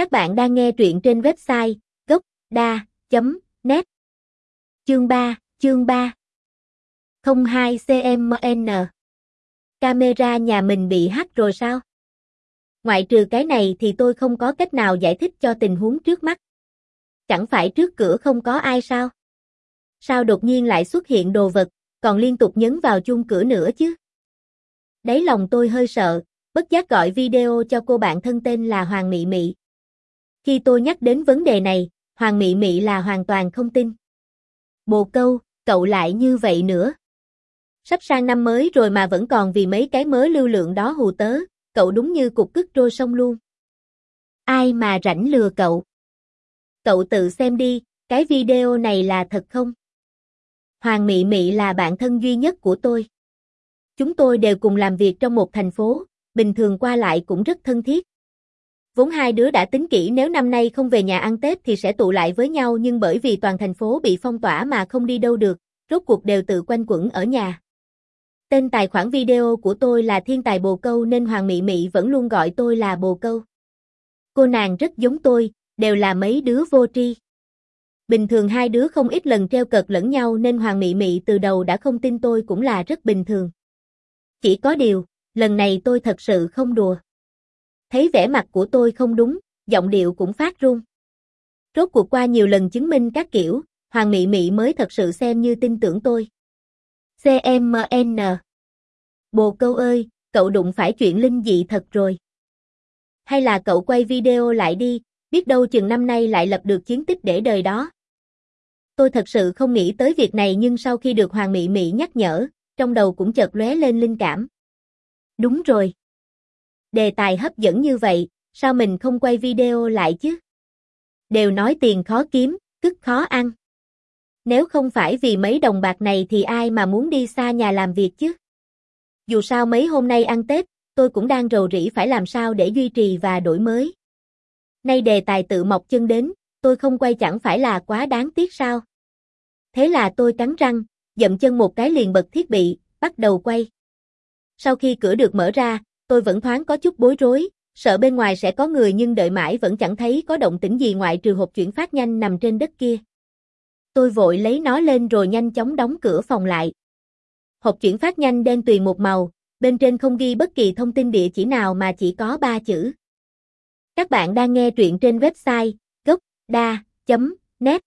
Các bạn đang nghe truyện trên website gocda.net Chương 3, chương 3 02 CMN Camera nhà mình bị hack rồi sao? Ngoại trừ cái này thì tôi không có cách nào giải thích cho tình huống trước mắt. Chẳng phải trước cửa không có ai sao? Sao đột nhiên lại xuất hiện đồ vật, còn liên tục nhấn vào chuông cửa nữa chứ? Đấy lòng tôi hơi sợ, bất giác gọi video cho cô bạn thân tên là Hoàng Mị Mị. Khi tôi nhắc đến vấn đề này, Hoàng Mị Mị là hoàn toàn không tin. Bồ câu, cậu lại như vậy nữa. Sắp sang năm mới rồi mà vẫn còn vì mấy cái mới lưu lượng đó hù tớ, cậu đúng như cục cứt trôi sông luôn. Ai mà rảnh lừa cậu? Cậu tự xem đi, cái video này là thật không? Hoàng Mị Mị là bạn thân duy nhất của tôi. Chúng tôi đều cùng làm việc trong một thành phố, bình thường qua lại cũng rất thân thiết. Vốn hai đứa đã tính kỹ nếu năm nay không về nhà ăn Tết thì sẽ tụ lại với nhau nhưng bởi vì toàn thành phố bị phong tỏa mà không đi đâu được, rốt cuộc đều tự quanh quẩn ở nhà. Tên tài khoản video của tôi là Thiên Tài Bồ Câu nên Hoàng Mị Mị vẫn luôn gọi tôi là Bồ Câu. Cô nàng rất giống tôi, đều là mấy đứa vô tri. Bình thường hai đứa không ít lần treo cợt lẫn nhau nên Hoàng Mị Mị từ đầu đã không tin tôi cũng là rất bình thường. Chỉ có điều, lần này tôi thật sự không đùa. Thấy vẻ mặt của tôi không đúng, giọng điệu cũng phát run. Rốt cuộc qua nhiều lần chứng minh các kiểu, Hoàng Mị Mị mới thật sự xem như tin tưởng tôi. CMN Bồ câu ơi, cậu đụng phải chuyện linh dị thật rồi. Hay là cậu quay video lại đi, biết đâu chừng năm nay lại lập được chiến tích để đời đó. Tôi thật sự không nghĩ tới việc này nhưng sau khi được Hoàng Mị Mị nhắc nhở, trong đầu cũng chợt lóe lên linh cảm. Đúng rồi. Đề tài hấp dẫn như vậy, sao mình không quay video lại chứ? Đều nói tiền khó kiếm, cứt khó ăn. Nếu không phải vì mấy đồng bạc này thì ai mà muốn đi xa nhà làm việc chứ? Dù sao mấy hôm nay ăn Tết, tôi cũng đang rầu rĩ phải làm sao để duy trì và đổi mới. Nay đề tài tự mọc chân đến, tôi không quay chẳng phải là quá đáng tiếc sao? Thế là tôi cắn răng, dậm chân một cái liền bật thiết bị, bắt đầu quay. Sau khi cửa được mở ra, tôi vẫn thoáng có chút bối rối, sợ bên ngoài sẽ có người nhưng đợi mãi vẫn chẳng thấy có động tĩnh gì ngoại trừ hộp chuyển phát nhanh nằm trên đất kia. Tôi vội lấy nó lên rồi nhanh chóng đóng cửa phòng lại. Hộp chuyển phát nhanh đen tùy một màu, bên trên không ghi bất kỳ thông tin địa chỉ nào mà chỉ có ba chữ. Các bạn đang nghe truyện trên website gocda.net